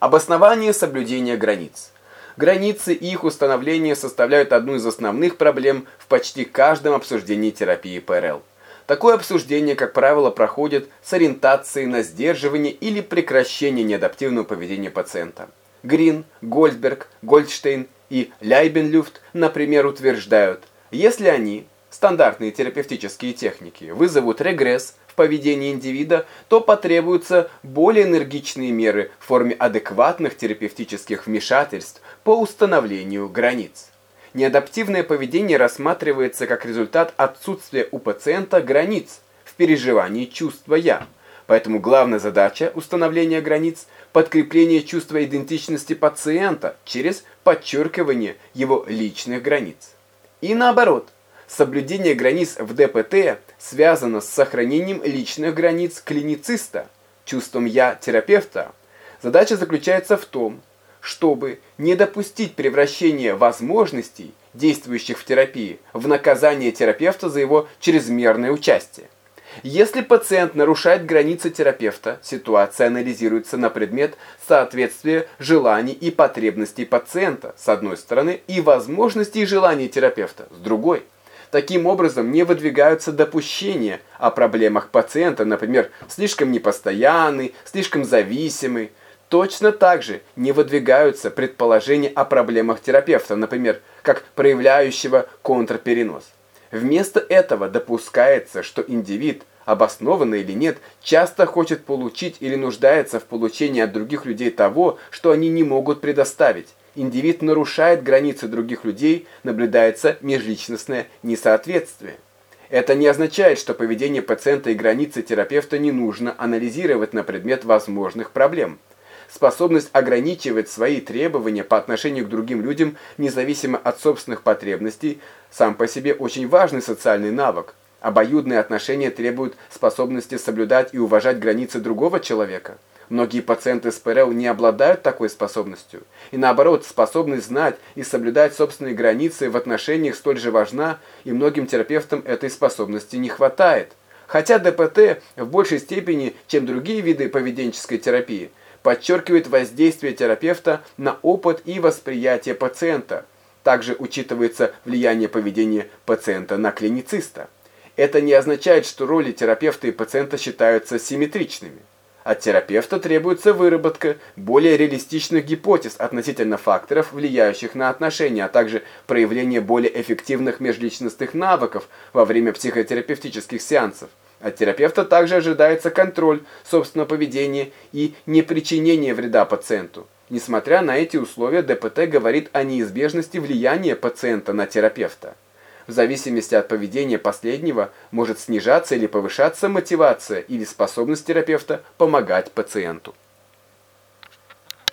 Обоснование соблюдения границ. Границы и их установление составляют одну из основных проблем в почти каждом обсуждении терапии ПРЛ. Такое обсуждение, как правило, проходит с ориентацией на сдерживание или прекращение неадаптивного поведения пациента. Грин, Гольдберг, Гольдштейн и Ляйбенлюфт, например, утверждают, если они, стандартные терапевтические техники, вызовут регресс в поведении индивида, то потребуются более энергичные меры в форме адекватных терапевтических вмешательств по установлению границ. Неадаптивное поведение рассматривается как результат отсутствия у пациента границ в переживании чувства «я». Поэтому главная задача установления границ – подкрепление чувства идентичности пациента через подчеркивание его личных границ. И наоборот, соблюдение границ в ДПТ связано с сохранением личных границ клинициста, чувством «я» терапевта. Задача заключается в том, чтобы не допустить превращения возможностей, действующих в терапии, в наказание терапевта за его чрезмерное участие. Если пациент нарушает границы терапевта, ситуация анализируется на предмет соответствия желаний и потребностей пациента, с одной стороны, и возможностей и желаний терапевта, с другой. Таким образом, не выдвигаются допущения о проблемах пациента, например, слишком непостоянный, слишком зависимый, Точно так же не выдвигаются предположения о проблемах терапевта, например, как проявляющего контрперенос. Вместо этого допускается, что индивид, обоснованно или нет, часто хочет получить или нуждается в получении от других людей того, что они не могут предоставить. Индивид нарушает границы других людей, наблюдается межличностное несоответствие. Это не означает, что поведение пациента и границы терапевта не нужно анализировать на предмет возможных проблем способность ограничивать свои требования по отношению к другим людям, независимо от собственных потребностей, сам по себе очень важный социальный навык. Обоюдные отношения требуют способности соблюдать и уважать границы другого человека. Многие пациенты с ПРЛ не обладают такой способностью. И наоборот, способность знать и соблюдать собственные границы в отношениях столь же важна, и многим терапевтам этой способности не хватает. Хотя ДПТ в большей степени, чем другие виды поведенческой терапии, подчеркивает воздействие терапевта на опыт и восприятие пациента. Также учитывается влияние поведения пациента на клинициста. Это не означает, что роли терапевта и пациента считаются симметричными. От терапевта требуется выработка более реалистичных гипотез относительно факторов, влияющих на отношения, а также проявление более эффективных межличностных навыков во время психотерапевтических сеансов. От терапевта также ожидается контроль собственного поведения и непричинение вреда пациенту. Несмотря на эти условия, ДПТ говорит о неизбежности влияния пациента на терапевта. В зависимости от поведения последнего может снижаться или повышаться мотивация или способность терапевта помогать пациенту.